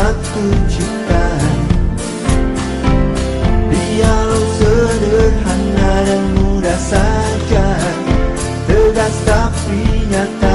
satu ciptaan Dialog sederhana dan mudah saja Tegas tapi nyata.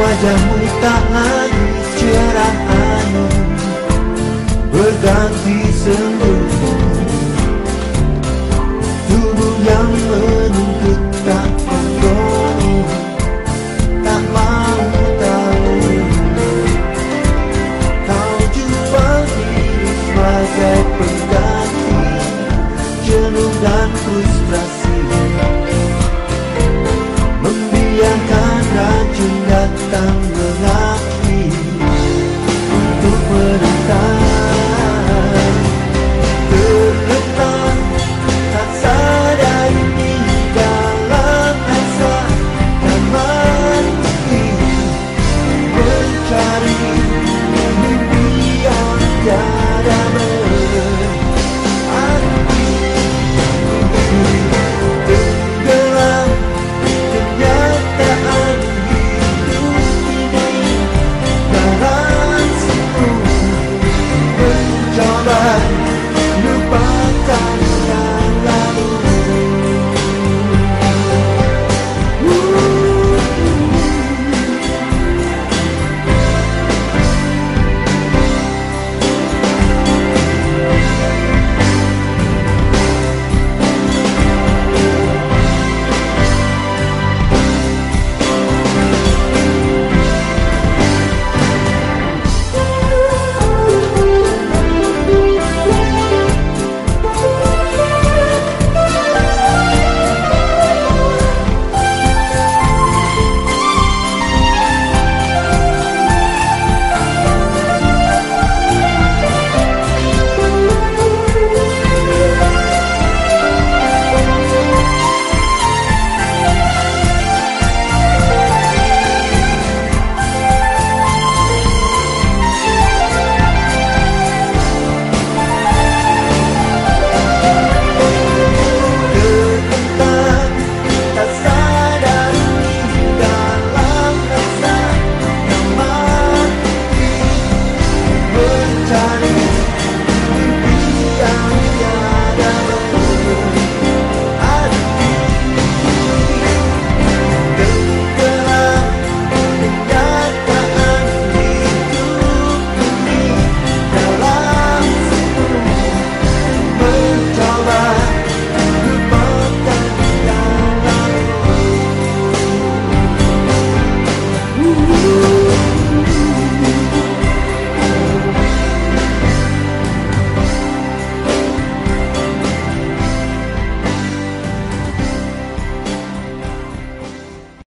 wajahmu tangan cerahanmu berganti sembunyi. Tubuh yang menuntut tak tak mau tahu. Kau jumpa diri sebagai pengganti jenuh dan frustrasi Adam